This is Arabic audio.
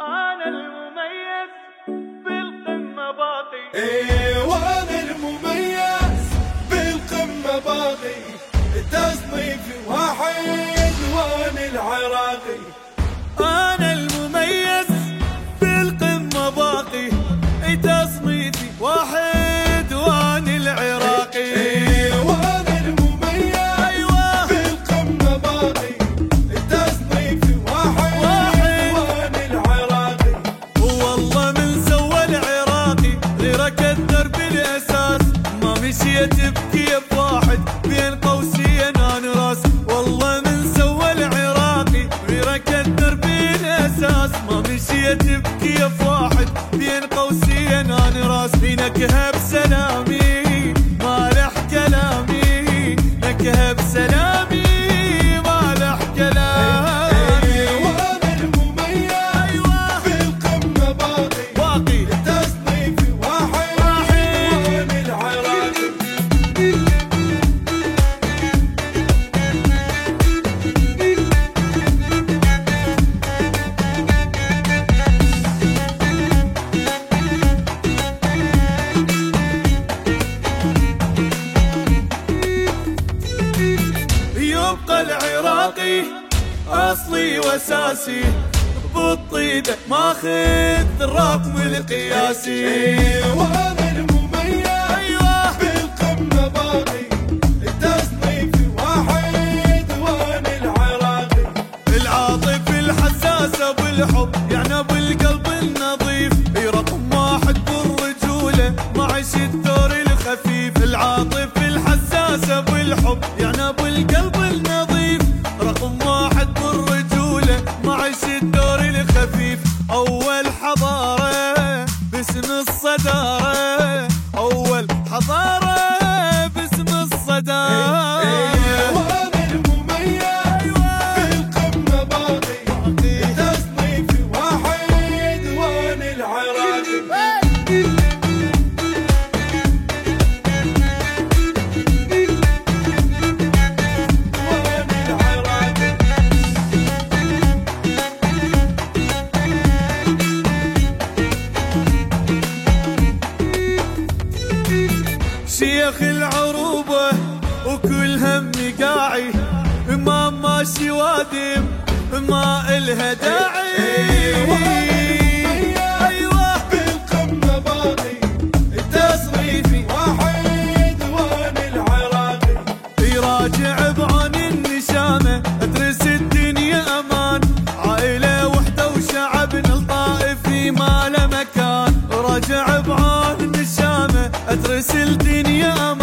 أنا المميز بالقمة باقي. إيه وأنا المميز بالقمة باقي. تصنيفي مشيت بكيف واحد بين قوسين أنا راس. والله من سوى العراقي غيرك الدرب الاساس مشيت بكيف واحد بين قوسين أنا راس. في نكهه يبقى العراقي أصلي وأساسي بالطيبه ماخذ الرقم القياسي وأنا المميز بالقمة باقي واحد وأنا العراقي. العاطف الحساسة بالحب يعني النظيف. رقم واحد الدور الخفيف. العاطف الحساسة بالحب يعني شيخ العروبة وكل هم قاعي ما ماشي وادم ما إلها داعي. أدرس الدنيا